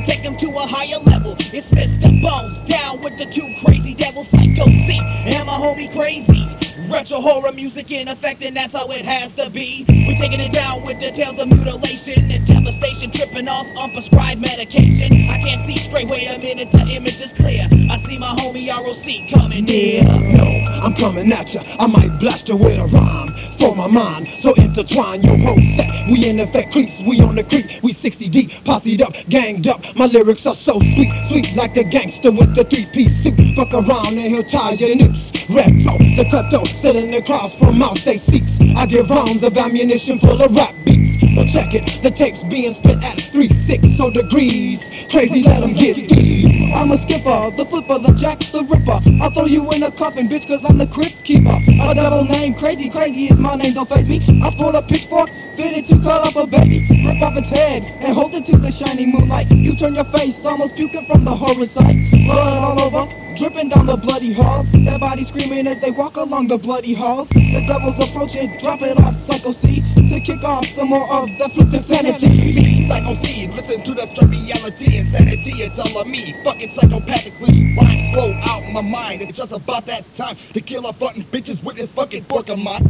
come to a higher level. It's Mr. Bones down with the two Krazy Devils, Psycho C Am I homie Crazy. Retro horror music in effect, and that's how it has to be. We taking it down with the tales of mutilation and devastation, tripping off unprescribed medication. I can't see straight, wait a minute, the image is clear. I see my homie ROC coming near. No, I'm coming at ya. I might blast you with a rhyme for my mind. So intertwine your whole set. We in effect creeps, we on the creep. We 60 deep, posseed up, ganged up. My lyrics are so sweet, sweet like the gangster with the three-piece suit. Fuck around and he'll tie your noose. Retro, the cutthroat, still in the crowds from out they seats. I give rounds of ammunition full of rap beats. So check it, the tapes being spit at 3 6 so degrees. Crazy, let 'em get deep. I'm a skipper, the flipper, the jack, the ripper. I'll throw you in a coffin, bitch, cause I'm the crypt keeper. A devil name, Crazy, crazy is my name, don't face me. I sport a pitchfork, fitted to cut off a baby. Rip off its head and hold it to the shining moonlight. You turn your face, almost puking from the horror sight. Blood all over, dripping down the bloody halls. Their bodies screaming as they walk along the bloody halls. The devil's approaching, drop it off, Psycho C, to kick off some more of the flipped insanity. Psycho C, listen to the reality, insanity, it's of me, fucking psychopathically. Rhymes flow out my mind, it's just about that time to kill a fucking bitches with this fucking fork of mine.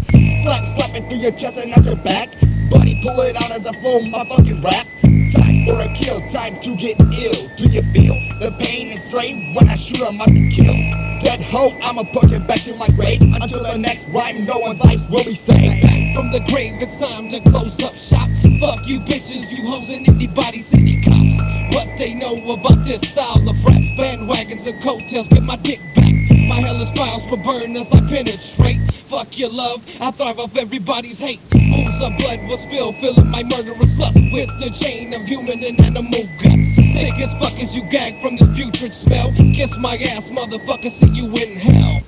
Slap, slap it through your chest and out your back. Buddy, pull it out as I flow my fucking rap. Time for a kill, time to get ill. Do you feel the pain and strain when I'm out to kill? Dead hoe, I'ma push it back to my grave until the next rhyme, no one's life will be saved. Back from the grave, it's time to close up shop. Fuck you bitches, you hoes and anybody city cops. What they know about this style of rap? Bandwagons and coattails, get my dick back. My hell is files for burn as I penetrate. Fuck your love, I thrive off everybody's hate. Pools of blood will spill, filling my murderous lust with the chain of human and animal guts. Sick as fuck as you gag from this putrid smell. Kiss my ass, motherfucker, see you in hell.